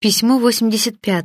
Письмо 85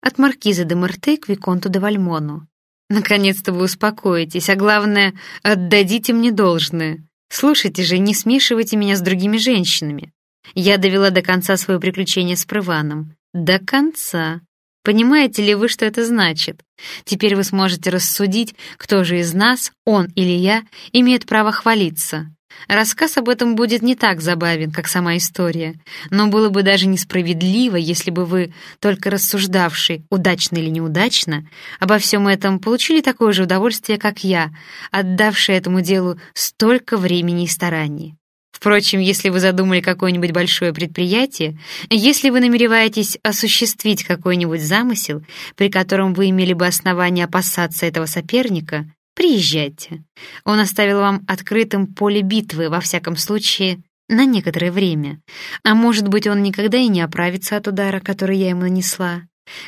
от маркиза де Марте к Виконту де Вальмону. Наконец-то вы успокоитесь, а главное, отдадите мне должное. Слушайте же, не смешивайте меня с другими женщинами. Я довела до конца свое приключение с Прываном. До конца. Понимаете ли вы, что это значит? Теперь вы сможете рассудить, кто же из нас, он или я, имеет право хвалиться. Рассказ об этом будет не так забавен, как сама история, но было бы даже несправедливо, если бы вы, только рассуждавший, удачно или неудачно, обо всем этом получили такое же удовольствие, как я, отдавший этому делу столько времени и стараний. Впрочем, если вы задумали какое-нибудь большое предприятие, если вы намереваетесь осуществить какой-нибудь замысел, при котором вы имели бы основания опасаться этого соперника, Приезжайте. Он оставил вам открытым поле битвы, во всяком случае, на некоторое время. А может быть, он никогда и не оправится от удара, который я ему нанесла.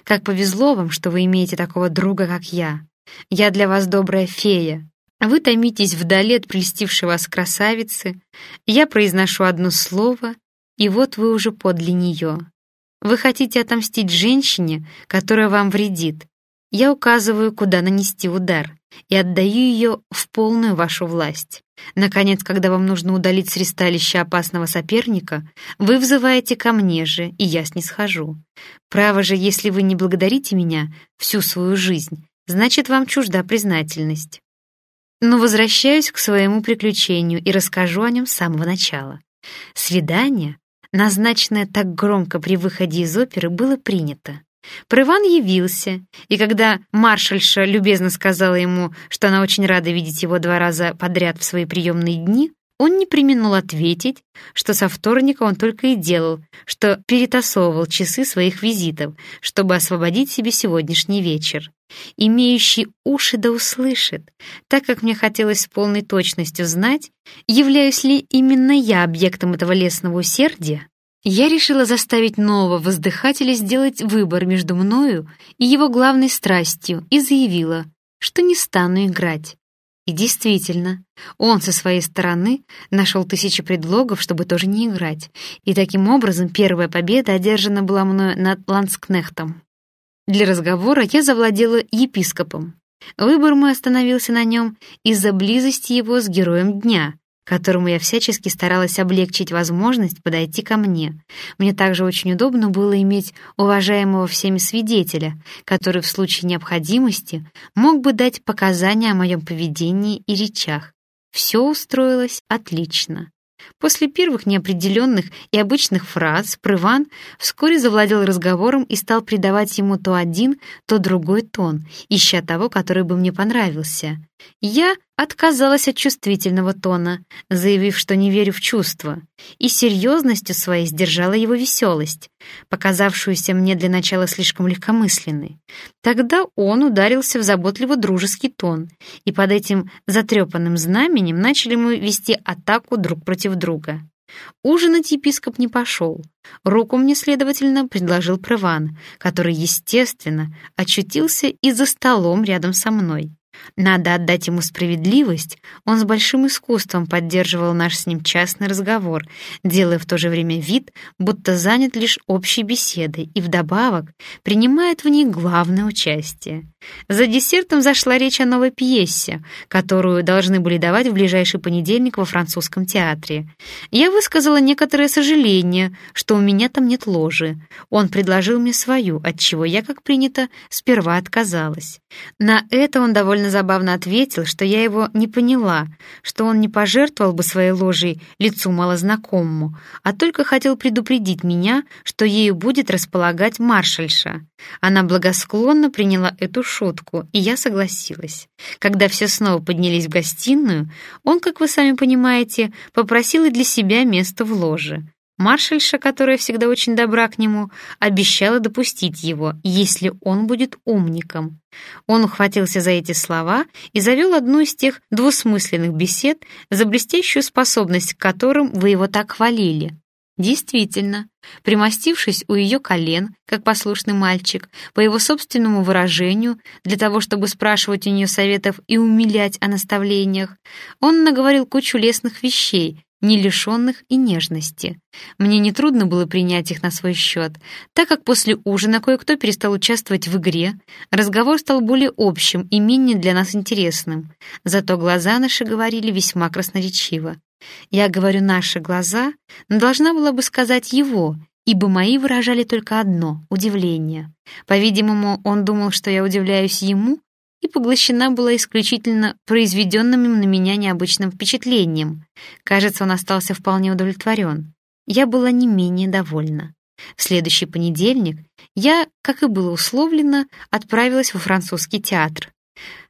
Как повезло вам, что вы имеете такого друга, как я. Я для вас добрая фея. Вы томитесь вдали от прельстившей вас красавицы. Я произношу одно слово, и вот вы уже подле нее. Вы хотите отомстить женщине, которая вам вредит. Я указываю, куда нанести удар и отдаю ее в полную вашу власть. Наконец, когда вам нужно удалить с ристалища опасного соперника, вы взываете ко мне же, и я снисхожу. Право же, если вы не благодарите меня всю свою жизнь, значит, вам чужда признательность. Но возвращаюсь к своему приключению и расскажу о нем с самого начала. Свидание, назначенное так громко при выходе из оперы, было принято. Прыван явился, и когда маршальша любезно сказала ему, что она очень рада видеть его два раза подряд в свои приемные дни, он не применул ответить, что со вторника он только и делал, что перетасовывал часы своих визитов, чтобы освободить себе сегодняшний вечер. Имеющий уши да услышит, так как мне хотелось с полной точностью знать, являюсь ли именно я объектом этого лесного усердия, я решила заставить нового воздыхателя сделать выбор между мною и его главной страстью и заявила, что не стану играть. И действительно, он со своей стороны нашел тысячи предлогов, чтобы тоже не играть, и таким образом первая победа одержана была мною над Ланскнехтом. Для разговора я завладела епископом. Выбор мой остановился на нем из-за близости его с героем дня, которому я всячески старалась облегчить возможность подойти ко мне. Мне также очень удобно было иметь уважаемого всеми свидетеля, который в случае необходимости мог бы дать показания о моем поведении и речах. Все устроилось отлично. После первых неопределенных и обычных фраз Прыван вскоре завладел разговором и стал придавать ему то один, то другой тон, ища того, который бы мне понравился. Я отказалась от чувствительного тона, заявив, что не верю в чувства, и серьезностью своей сдержала его веселость, показавшуюся мне для начала слишком легкомысленной. Тогда он ударился в заботливо-дружеский тон, и под этим затрепанным знаменем начали мы вести атаку друг против друга. Ужинать епископ не пошел. Руку мне, следовательно, предложил Прыван, который, естественно, очутился и за столом рядом со мной. Надо отдать ему справедливость, он с большим искусством поддерживал наш с ним частный разговор, делая в то же время вид, будто занят лишь общей беседой и вдобавок принимает в ней главное участие. За десертом зашла речь о новой пьесе, которую должны были давать в ближайший понедельник во французском театре. Я высказала некоторое сожаление, что у меня там нет ложи. Он предложил мне свою, от чего я, как принято, сперва отказалась. На это он довольно довольно забавно ответил, что я его не поняла, что он не пожертвовал бы своей ложей лицу малознакомому, а только хотел предупредить меня, что ею будет располагать маршальша. Она благосклонно приняла эту шутку, и я согласилась. Когда все снова поднялись в гостиную, он, как вы сами понимаете, попросил и для себя место в ложе. Маршальша, которая всегда очень добра к нему, обещала допустить его, если он будет умником. Он ухватился за эти слова и завел одну из тех двусмысленных бесед, за блестящую способность к которым вы его так хвалили. Действительно, примостившись у ее колен, как послушный мальчик, по его собственному выражению, для того, чтобы спрашивать у нее советов и умилять о наставлениях, он наговорил кучу лестных вещей, не лишенных и нежности. Мне нетрудно было принять их на свой счет, так как после ужина кое-кто перестал участвовать в игре, разговор стал более общим и менее для нас интересным. Зато глаза наши говорили весьма красноречиво. Я говорю «наши глаза», но должна была бы сказать «его», ибо мои выражали только одно — удивление. По-видимому, он думал, что я удивляюсь ему, и поглощена была исключительно произведенным на меня необычным впечатлением. Кажется, он остался вполне удовлетворен. Я была не менее довольна. В следующий понедельник я, как и было условлено, отправилась во французский театр.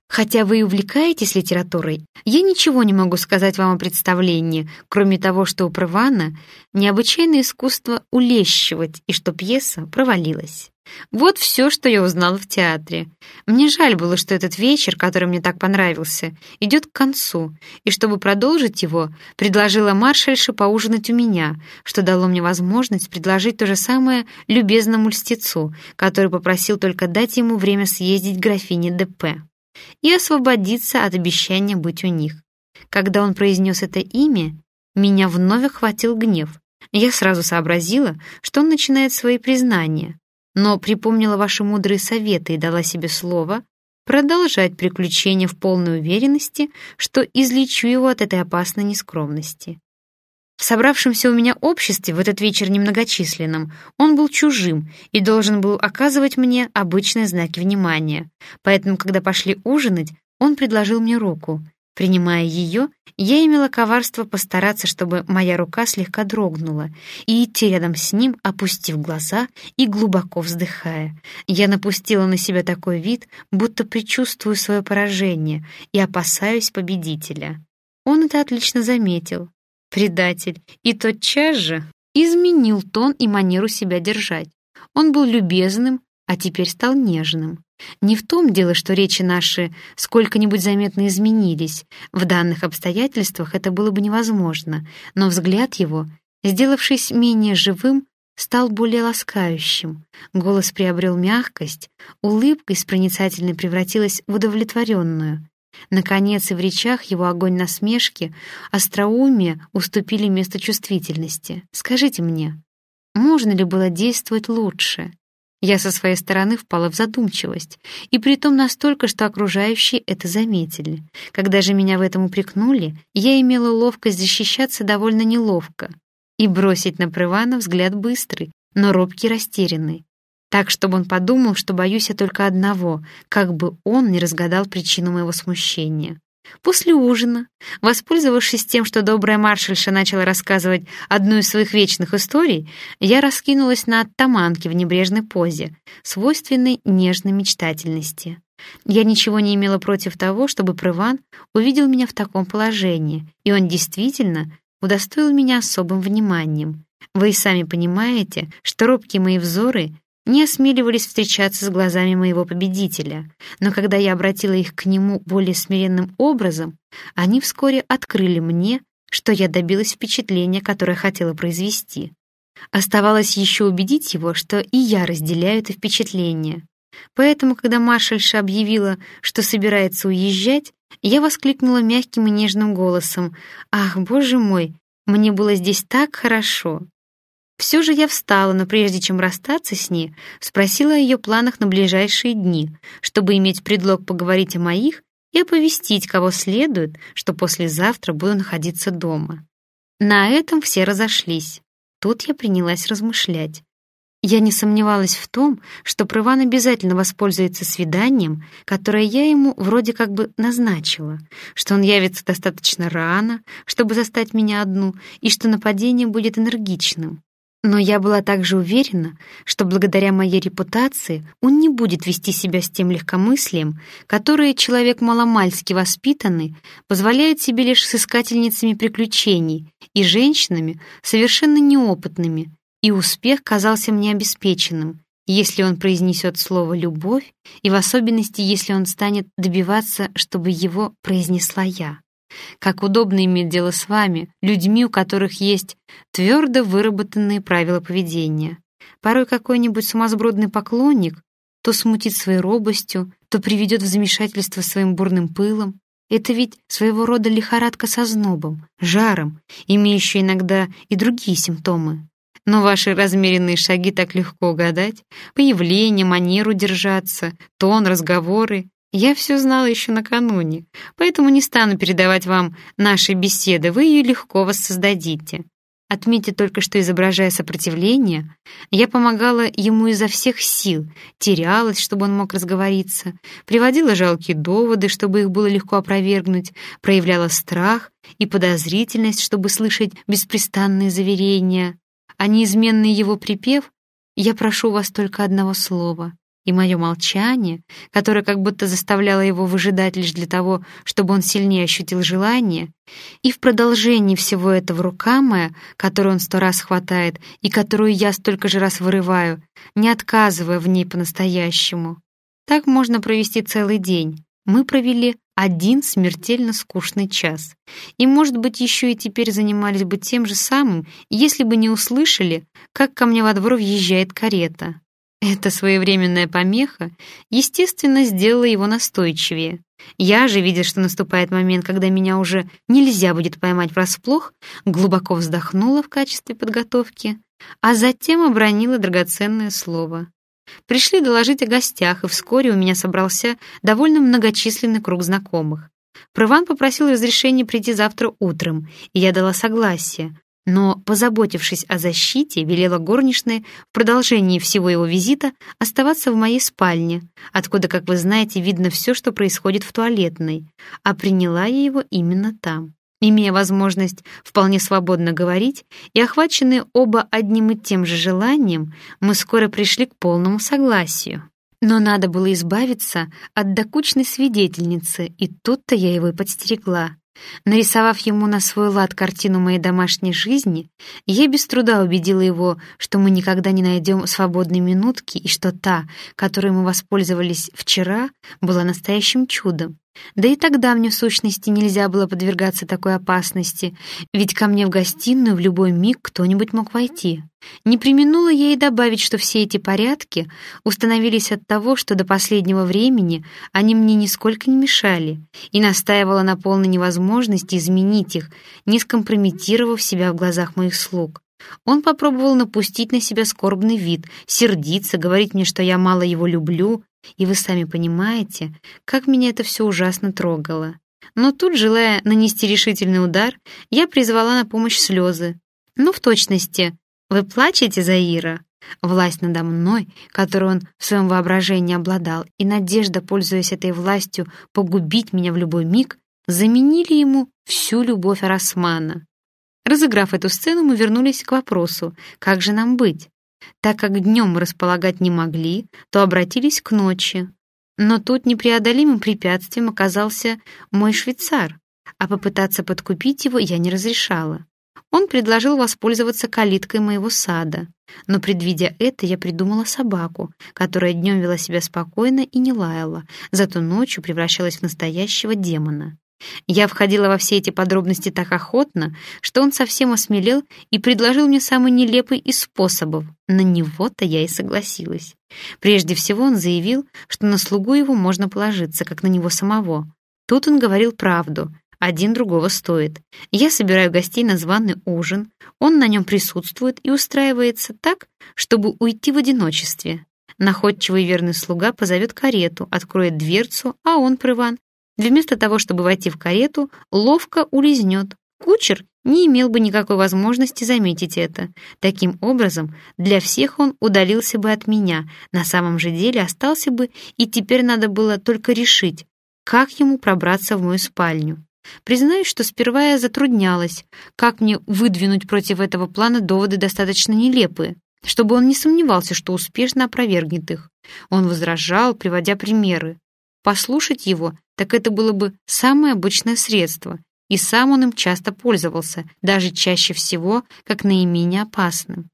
Хотя вы и увлекаетесь литературой, я ничего не могу сказать вам о представлении, кроме того, что у Прывана необычайное искусство улещивать и что пьеса провалилась. Вот все, что я узнала в театре. Мне жаль было, что этот вечер, который мне так понравился, идет к концу, и чтобы продолжить его, предложила маршальша поужинать у меня, что дало мне возможность предложить то же самое любезному льстецу, который попросил только дать ему время съездить к графине ДП и освободиться от обещания быть у них. Когда он произнес это имя, меня вновь охватил гнев. Я сразу сообразила, что он начинает свои признания, но припомнила ваши мудрые советы и дала себе слово продолжать приключения в полной уверенности, что излечу его от этой опасной нескромности. В собравшемся у меня обществе в этот вечер немногочисленном он был чужим и должен был оказывать мне обычные знаки внимания. Поэтому, когда пошли ужинать, он предложил мне руку. Принимая ее, я имела коварство постараться, чтобы моя рука слегка дрогнула, и идти рядом с ним, опустив глаза и глубоко вздыхая. Я напустила на себя такой вид, будто предчувствую свое поражение и опасаюсь победителя. Он это отлично заметил, Предатель. И тотчас же изменил тон и манеру себя держать. Он был любезным, а теперь стал нежным. Не в том дело, что речи наши сколько-нибудь заметно изменились. В данных обстоятельствах это было бы невозможно, но взгляд его, сделавшись менее живым, стал более ласкающим. Голос приобрел мягкость, улыбка из проницательной превратилась в удовлетворенную. Наконец, и в речах его огонь насмешки, остроумие уступили место чувствительности. Скажите мне, можно ли было действовать лучше? Я со своей стороны впала в задумчивость, и притом настолько, что окружающие это заметили. Когда же меня в этом упрекнули, я имела ловкость защищаться довольно неловко и бросить на Прывана взгляд быстрый, но робкий растерянный так, чтобы он подумал, что боюсь я только одного, как бы он не разгадал причину моего смущения. После ужина, воспользовавшись тем, что добрая маршальша начала рассказывать одну из своих вечных историй, я раскинулась на оттаманке в небрежной позе, свойственной нежной мечтательности. Я ничего не имела против того, чтобы Прыван увидел меня в таком положении, и он действительно удостоил меня особым вниманием. Вы и сами понимаете, что робкие мои взоры не осмеливались встречаться с глазами моего победителя, но когда я обратила их к нему более смиренным образом, они вскоре открыли мне, что я добилась впечатления, которое хотела произвести. Оставалось еще убедить его, что и я разделяю это впечатление. Поэтому, когда маршальша объявила, что собирается уезжать, я воскликнула мягким и нежным голосом «Ах, боже мой, мне было здесь так хорошо!» Все же я встала, но прежде чем расстаться с ней, спросила о ее планах на ближайшие дни, чтобы иметь предлог поговорить о моих и оповестить, кого следует, что послезавтра буду находиться дома. На этом все разошлись. Тут я принялась размышлять. Я не сомневалась в том, что Прыван обязательно воспользуется свиданием, которое я ему вроде как бы назначила, что он явится достаточно рано, чтобы застать меня одну, и что нападение будет энергичным. Но я была также уверена, что благодаря моей репутации он не будет вести себя с тем легкомыслием, которое человек маломальски воспитанный позволяет себе лишь с искательницами приключений и женщинами совершенно неопытными, и успех казался мне обеспеченным, если он произнесет слово «любовь», и в особенности, если он станет добиваться, чтобы его произнесла я. Как удобно иметь дело с вами, людьми, у которых есть твердо выработанные правила поведения. Порой какой-нибудь сумасбродный поклонник то смутит своей робостью, то приведет в замешательство своим бурным пылом. Это ведь своего рода лихорадка со знобом, жаром, имеющая иногда и другие симптомы. Но ваши размеренные шаги так легко угадать. Появление, манеру держаться, тон, разговоры. Я все знала еще накануне, поэтому не стану передавать вам наши беседы, вы ее легко воссоздадите. Отметьте только, что, изображая сопротивление, я помогала ему изо всех сил, терялась, чтобы он мог разговориться, приводила жалкие доводы, чтобы их было легко опровергнуть, проявляла страх и подозрительность, чтобы слышать беспрестанные заверения, а неизменный его припев «Я прошу вас только одного слова», и мое молчание, которое как будто заставляло его выжидать лишь для того, чтобы он сильнее ощутил желание, и в продолжении всего этого рука моя, которую он сто раз хватает и которую я столько же раз вырываю, не отказывая в ней по-настоящему. Так можно провести целый день. Мы провели один смертельно скучный час. И, может быть, еще и теперь занимались бы тем же самым, если бы не услышали, как ко мне во двор въезжает карета. Эта своевременная помеха, естественно, сделала его настойчивее. Я же, видя, что наступает момент, когда меня уже нельзя будет поймать врасплох, глубоко вздохнула в качестве подготовки, а затем обронила драгоценное слово. Пришли доложить о гостях, и вскоре у меня собрался довольно многочисленный круг знакомых. Прыван попросил разрешения прийти завтра утром, и я дала согласие, но, позаботившись о защите, велела горничной в продолжении всего его визита оставаться в моей спальне, откуда, как вы знаете, видно все, что происходит в туалетной, а приняла я его именно там. Имея возможность вполне свободно говорить и охваченные оба одним и тем же желанием, мы скоро пришли к полному согласию. Но надо было избавиться от докучной свидетельницы, и тут-то я его и подстерегла. Нарисовав ему на свой лад картину моей домашней жизни, я без труда убедила его, что мы никогда не найдем свободной минутки и что та, которой мы воспользовались вчера, была настоящим чудом. Да и тогда мне в сущности нельзя было подвергаться такой опасности, ведь ко мне в гостиную в любой миг кто-нибудь мог войти. Не применула я и добавить, что все эти порядки установились от того, что до последнего времени они мне нисколько не мешали, и настаивала на полной невозможности изменить их, не скомпрометировав себя в глазах моих слуг. Он попробовал напустить на себя скорбный вид, сердиться, говорить мне, что я мало его люблю, и вы сами понимаете, как меня это все ужасно трогало. Но тут, желая нанести решительный удар, я призвала на помощь слезы. Ну, в точности, вы плачете, Заира? Власть надо мной, которую он в своем воображении обладал, и надежда, пользуясь этой властью, погубить меня в любой миг, заменили ему всю любовь Арасмана. Разыграв эту сцену, мы вернулись к вопросу, как же нам быть? Так как днем располагать не могли, то обратились к ночи. Но тут непреодолимым препятствием оказался мой швейцар, а попытаться подкупить его я не разрешала. Он предложил воспользоваться калиткой моего сада, но, предвидя это, я придумала собаку, которая днем вела себя спокойно и не лаяла, зато ночью превращалась в настоящего демона. Я входила во все эти подробности так охотно, что он совсем осмелел и предложил мне самый нелепый из способов. На него-то я и согласилась. Прежде всего он заявил, что на слугу его можно положиться, как на него самого. Тут он говорил правду, один другого стоит. Я собираю гостей на званый ужин, он на нем присутствует и устраивается так, чтобы уйти в одиночестве. Находчивый верный слуга позовет карету, откроет дверцу, а он, Прыван, Вместо того, чтобы войти в карету, ловко улизнет. Кучер не имел бы никакой возможности заметить это. Таким образом, для всех он удалился бы от меня, на самом же деле остался бы, и теперь надо было только решить, как ему пробраться в мою спальню. Признаюсь, что сперва я затруднялась, как мне выдвинуть против этого плана доводы достаточно нелепые, чтобы он не сомневался, что успешно опровергнет их. Он возражал, приводя примеры. Послушать его, так это было бы самое обычное средство, и сам он им часто пользовался, даже чаще всего как наименее опасным.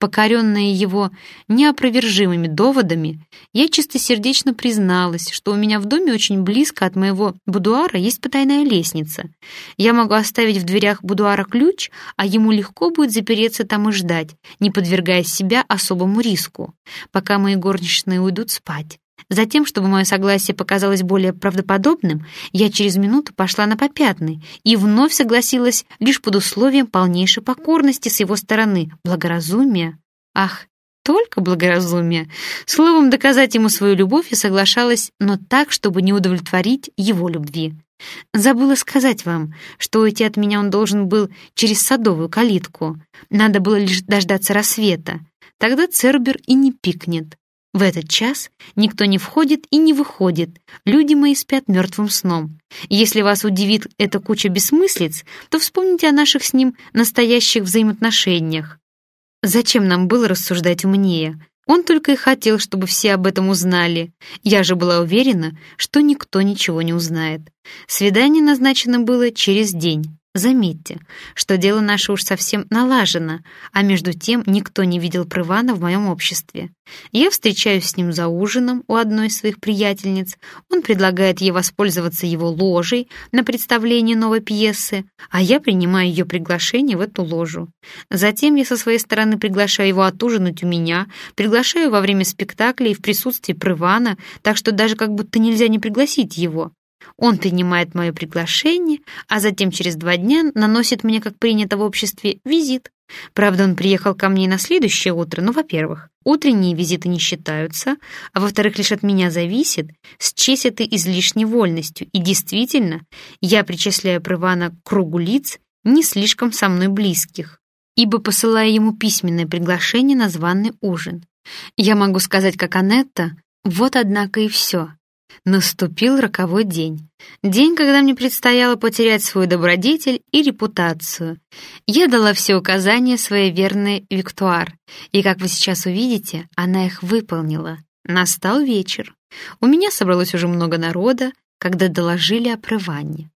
Покоренная его неопровержимыми доводами, я чистосердечно призналась, что у меня в доме очень близко от моего будуара есть потайная лестница. Я могу оставить в дверях будуара ключ, а ему легко будет запереться там и ждать, не подвергая себя особому риску, пока мои горничные уйдут спать. Затем, чтобы мое согласие показалось более правдоподобным, я через минуту пошла на попятный и вновь согласилась лишь под условием полнейшей покорности с его стороны, благоразумия. Ах, только благоразумие. Словом, доказать ему свою любовь я соглашалась, но так, чтобы не удовлетворить его любви. Забыла сказать вам, что уйти от меня он должен был через садовую калитку. Надо было лишь дождаться рассвета. Тогда Цербер и не пикнет. В этот час никто не входит и не выходит. Люди мои спят мертвым сном. Если вас удивит эта куча бессмыслиц, то вспомните о наших с ним настоящих взаимоотношениях. Зачем нам было рассуждать умнее? Он только и хотел, чтобы все об этом узнали. Я же была уверена, что никто ничего не узнает. Свидание назначено было через день. Заметьте, что дело наше уж совсем налажено, а между тем никто не видел Прывана в моем обществе. Я встречаюсь с ним за ужином у одной из своих приятельниц, он предлагает ей воспользоваться его ложей на представление новой пьесы, а я принимаю ее приглашение в эту ложу. Затем я со своей стороны приглашаю его отужинать у меня, приглашаю во время спектакля и в присутствии Прывана, так что даже как будто нельзя не пригласить его. Он принимает мое приглашение, а затем через два дня наносит мне, как принято в обществе, визит. Правда, он приехал ко мне на следующее утро, но, во-первых, утренние визиты не считаются, а во-вторых, лишь от меня зависит, счесть это излишней вольностью, и действительно, я причисляю Прывана к кругу лиц, не слишком со мной близких, ибо посылаю ему письменное приглашение на званый ужин. Я могу сказать, как Анетта, вот однако и все. Наступил роковой день. День, когда мне предстояло потерять свой добродетель и репутацию. Я дала все указания своей верной Виктуар, и, как вы сейчас увидите, она их выполнила. Настал вечер. У меня собралось уже много народа, когда доложили о прывании.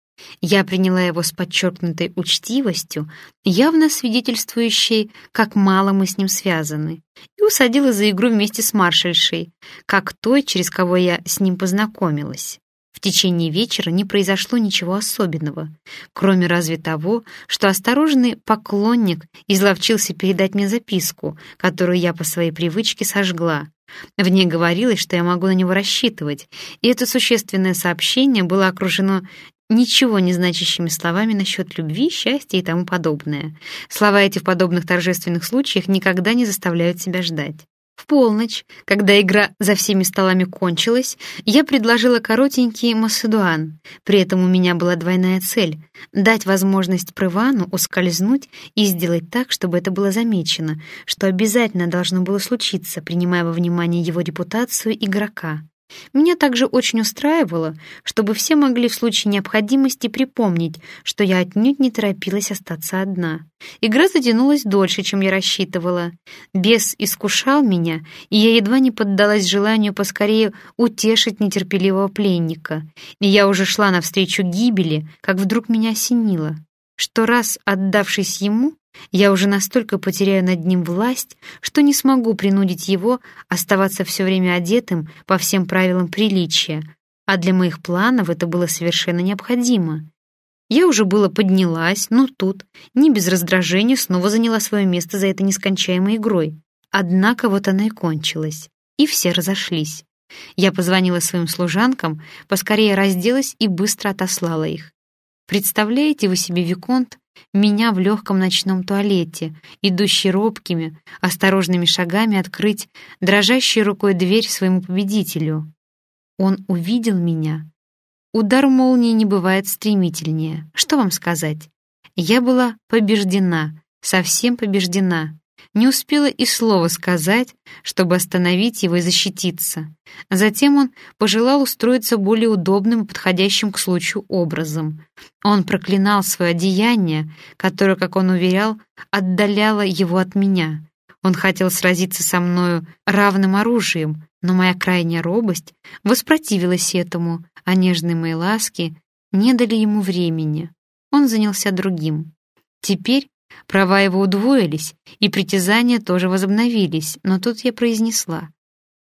Я приняла его с подчеркнутой учтивостью, явно свидетельствующей, как мало мы с ним связаны, и усадила за игру вместе с маршальшей, как той, через кого я с ним познакомилась. В течение вечера не произошло ничего особенного, кроме разве того, что осторожный поклонник изловчился передать мне записку, которую я по своей привычке сожгла. В ней говорилось, что я могу на него рассчитывать, и это существенное сообщение было окружено ничего не значащими словами насчет любви, счастья и тому подобное. Слова эти в подобных торжественных случаях никогда не заставляют себя ждать. В полночь, когда игра за всеми столами кончилась, я предложила коротенький массадуан. При этом у меня была двойная цель — дать возможность Прывану ускользнуть и сделать так, чтобы это было замечено, что обязательно должно было случиться, принимая во внимание его репутацию игрока. Меня также очень устраивало, чтобы все могли в случае необходимости припомнить, что я отнюдь не торопилась остаться одна. Игра затянулась дольше, чем я рассчитывала. Бес искушал меня, и я едва не поддалась желанию поскорее утешить нетерпеливого пленника. И я уже шла навстречу гибели, как вдруг меня осенило, что раз отдавшись ему, я уже настолько потеряю над ним власть, что не смогу принудить его оставаться все время одетым по всем правилам приличия, а для моих планов это было совершенно необходимо. Я уже было поднялась, но тут, не без раздражения, снова заняла свое место за этой нескончаемой игрой. Однако вот она и кончилась, и все разошлись. Я позвонила своим служанкам, поскорее разделась и быстро отослала их. Представляете вы себе, Виконт, меня в легком ночном туалете, идущий робкими, осторожными шагами открыть дрожащей рукой дверь своему победителю. Он увидел меня. Удар молнии не бывает стремительнее. Что вам сказать? Я была побеждена, совсем побеждена не успела и слова сказать, чтобы остановить его и защититься. Затем он пожелал устроиться более удобным и подходящим к случаю образом. Он проклинал свое одеяние, которое, как он уверял, отдаляло его от меня. Он хотел сразиться со мною равным оружием, но моя крайняя робость воспротивилась этому, а нежные мои ласки не дали ему времени. Он занялся другим. Теперь Права его удвоились, и притязания тоже возобновились, но тут я произнесла.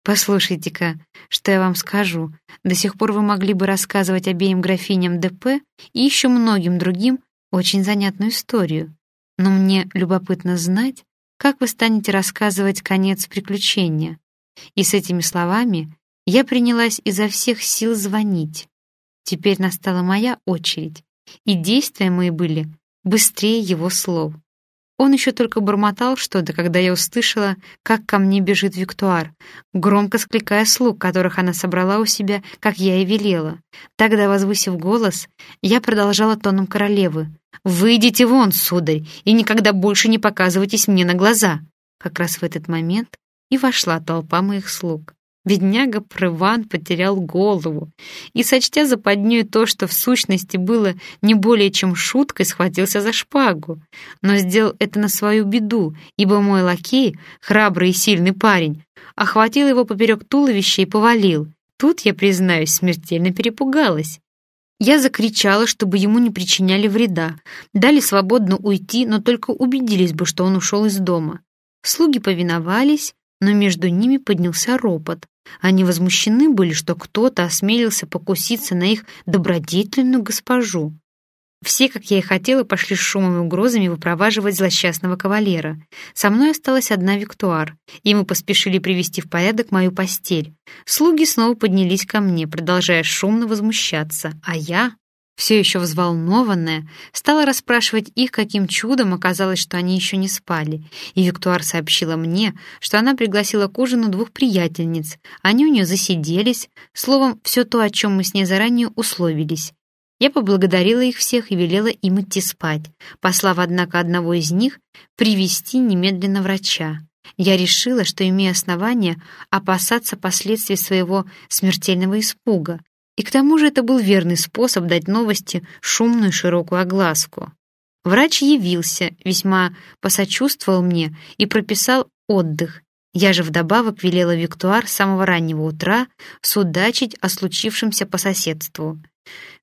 «Послушайте-ка, что я вам скажу. До сих пор вы могли бы рассказывать обеим графиням ДП и еще многим другим очень занятную историю. Но мне любопытно знать, как вы станете рассказывать конец приключения». И с этими словами Я принялась изо всех сил звонить. Теперь настала моя очередь, и действия мои были быстрее его слов. Он еще только бормотал что-то, когда я услышала, как ко мне бежит Виктуар, громко скликая слуг, которых она собрала у себя, как я и велела. Тогда, возвысив голос, я продолжала тоном королевы. «Выйдите вон, сударь, и никогда больше не показывайтесь мне на глаза!» Как раз в этот момент и вошла толпа моих слуг. Бедняга Прыван потерял голову и, сочтя западню то, что в сущности было не более чем шуткой, схватился за шпагу. Но сделал это на свою беду, ибо мой лакей, храбрый и сильный парень, охватил его поперек туловища и повалил. Тут, я признаюсь, смертельно перепугалась. Я закричала, чтобы ему не причиняли вреда, дали свободно уйти, но только убедились бы, что он ушел из дома. Слуги повиновались, но между ними поднялся ропот. Они возмущены были, что кто-то осмелился покуситься на их добродетельную госпожу. Все, как я и хотела, пошли с шумом и угрозами выпроваживать злосчастного кавалера. Со мной осталась одна Виктуар, и мы поспешили привести в порядок мою постель. Слуги снова поднялись ко мне, продолжая шумно возмущаться, а я все еще взволнованная, стала расспрашивать их, каким чудом оказалось, что они еще не спали, и Виктуар сообщила мне, что она пригласила к ужину двух приятельниц, они у нее засиделись, словом, все то, о чем мы с ней заранее условились. Я поблагодарила их всех и велела им идти спать, послав, однако, одного из них привести немедленно врача. Я решила, что имею основания опасаться последствий своего смертельного испуга, и к тому же это был верный способ дать новости шумную широкую огласку. Врач явился, весьма посочувствовал мне и прописал отдых. Я же вдобавок велела Виктуар с самого раннего утра судачить о случившемся по соседству.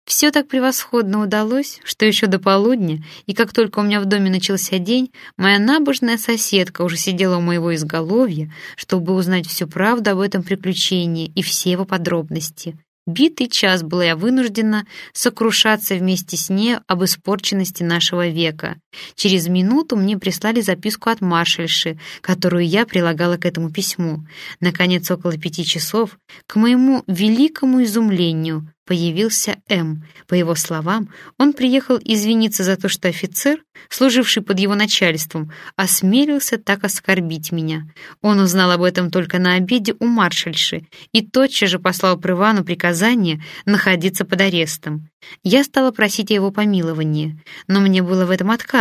Все так превосходно удалось, что еще до полудня, и как только у меня в доме начался день, моя набожная соседка уже сидела у моего изголовья, чтобы узнать всю правду об этом приключении и все его подробности. Битый час была я вынуждена сокрушаться вместе с ней об испорченности нашего века. Через минуту мне прислали записку от маршальши, которую я прилагала к этому письму. Наконец, около пяти часов, к моему великому изумлению, появился М. По его словам, он приехал извиниться за то, что офицер, служивший под его начальством, осмелился так оскорбить меня. Он узнал об этом только на обеде у маршальши и тотчас же послал Прывану приказание находиться под арестом. Я стала просить о его помиловании, но мне было в этом отказано.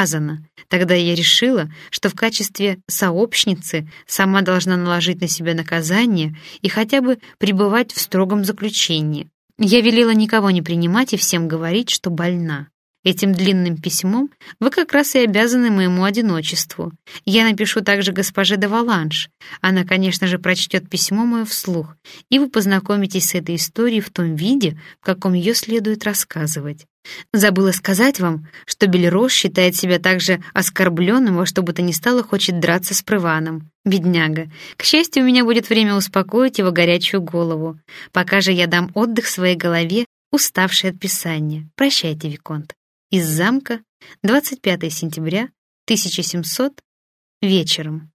Тогда я решила, что в качестве сообщницы сама должна наложить на себя наказание и хотя бы пребывать в строгом заключении. Я велела никого не принимать и всем говорить, что больна. Этим длинным письмом вы как раз и обязаны моему одиночеству. Я напишу также госпоже де Валанш. Она, конечно же, прочтет письмо мое вслух, и вы познакомитесь с этой историей в том виде, в каком ее следует рассказывать. Забыла сказать вам, что Бельрош считает себя также оскорбленным, во что бы то ни стало хочет драться с Прываном. Бедняга. К счастью, у меня будет время успокоить его горячую голову. Пока же я дам отдых своей голове, уставшей от писания. Прощайте, Виконт. Из замка 25 сентября 1700 вечером.